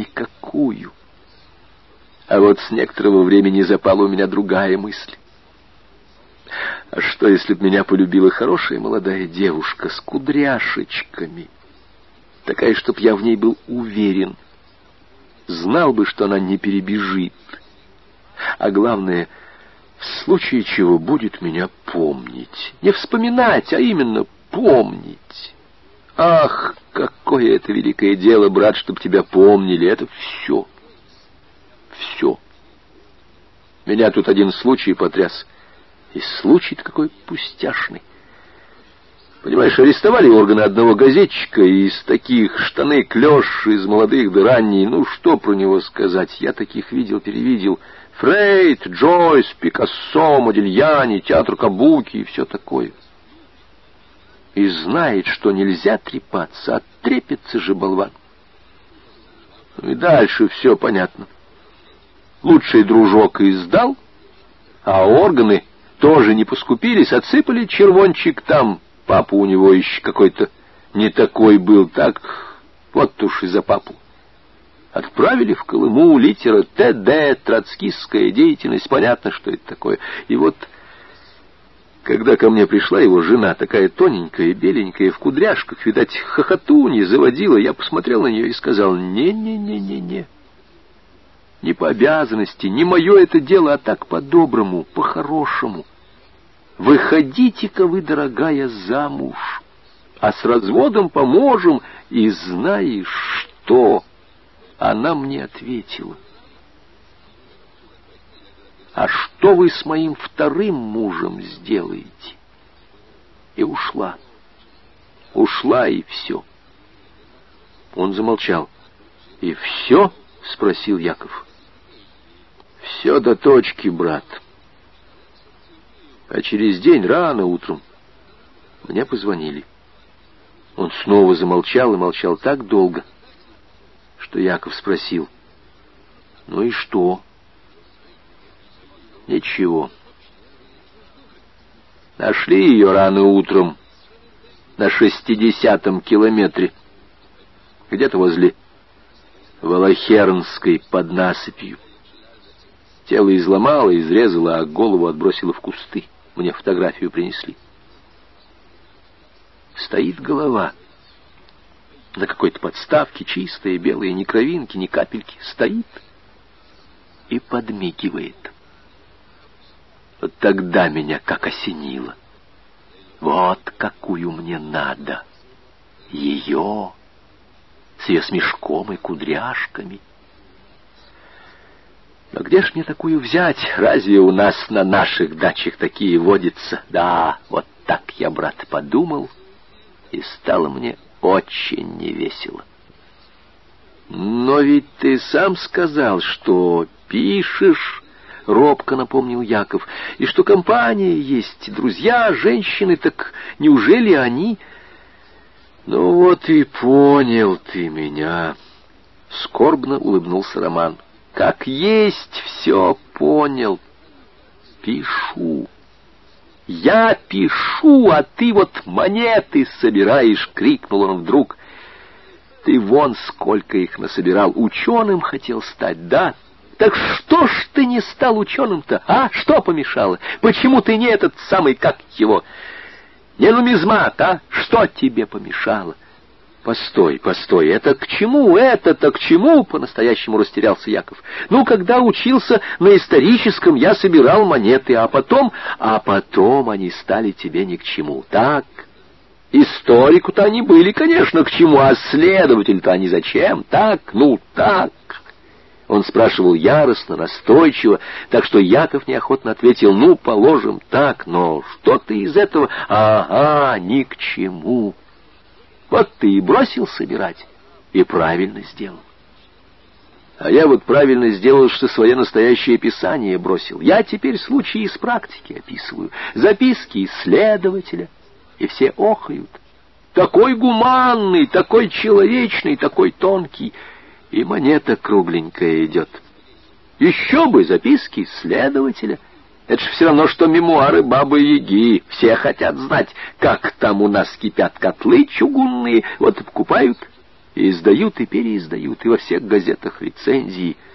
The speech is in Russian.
никакую. А вот с некоторого времени запала у меня другая мысль. А что, если б меня полюбила хорошая молодая девушка с кудряшечками? Такая, чтоб я в ней был уверен. Знал бы, что она не перебежит. А главное, в случае чего будет меня помнить. Не вспоминать, а именно помнить. Ах, какое это великое дело, брат, чтоб тебя помнили. Это все. Все. Меня тут один случай потряс. И случай-то какой пустяшный. Понимаешь, арестовали органы одного газетчика, из таких штаны клеш из молодых до ранней. Ну, что про него сказать? Я таких видел, перевидел. Фрейд, Джойс, Пикассо, Модильяни, театр Кабуки и все такое. И знает, что нельзя трепаться, а трепится же болван. Ну и дальше все понятно. Лучший дружок издал, а органы тоже не поскупились, отсыпали червончик там. Папа у него еще какой-то не такой был, так вот уж и за папу. Отправили в Колыму литера ТД, троцкистская деятельность, понятно, что это такое. И вот, когда ко мне пришла его жена, такая тоненькая, беленькая, в кудряшках, видать, хохотунья заводила, я посмотрел на нее и сказал, не-не-не-не-не. Не по обязанности, не мое это дело, а так по-доброму, по-хорошему. Выходите-ка вы, дорогая, замуж, а с разводом поможем, и знаешь что? Она мне ответила. А что вы с моим вторым мужем сделаете? И ушла. Ушла, и все. Он замолчал. «И все?» — спросил Яков. «Все до точки, брат». А через день, рано утром, мне позвонили. Он снова замолчал и молчал так долго, что Яков спросил, «Ну и что?» «Ничего». Нашли ее рано утром на шестидесятом километре, где-то возле Волохернской под насыпью. Тело изломало, изрезало, а голову отбросило в кусты. Мне фотографию принесли. Стоит голова. На какой-то подставке, чистая, белая, ни кровинки, ни капельки. Стоит и подмигивает. Тогда меня как осенило. Вот какую мне надо. Ее с ее смешком и кудряшками — но где ж мне такую взять? Разве у нас на наших дачах такие водятся? Да, вот так я, брат, подумал, и стало мне очень невесело. Но ведь ты сам сказал, что пишешь, — робко напомнил Яков, — и что компания есть, друзья, женщины, так неужели они... Ну вот и понял ты меня, — скорбно улыбнулся Роман. — как есть все понял. Пишу. Я пишу, а ты вот монеты собираешь, крикнул он вдруг. Ты вон сколько их насобирал. Ученым хотел стать, да? Так что ж ты не стал ученым-то, а? Что помешало? Почему ты не этот самый, как его, не нумизмат, а? Что тебе помешало? — Постой, постой, это к чему, это-то к чему? По-настоящему растерялся Яков. Ну, когда учился на историческом, я собирал монеты, а потом... А потом они стали тебе ни к чему, так? Историку-то они были, конечно, к чему, а следователь-то они зачем? Так, ну, так. Он спрашивал яростно, настойчиво, так что Яков неохотно ответил, ну, положим, так, но что ты из этого? Ага, ни к чему. Вот ты и бросил собирать, и правильно сделал. А я вот правильно сделал, что свое настоящее писание бросил. Я теперь случаи из практики описываю, записки исследователя, и все охают. Такой гуманный, такой человечный, такой тонкий, и монета кругленькая идет. Еще бы записки исследователя — это же все равно, что мемуары Бабы-Яги. Все хотят знать, как там у нас кипят котлы чугунные. Вот и покупают И издают, и переиздают, и во всех газетах рецензии —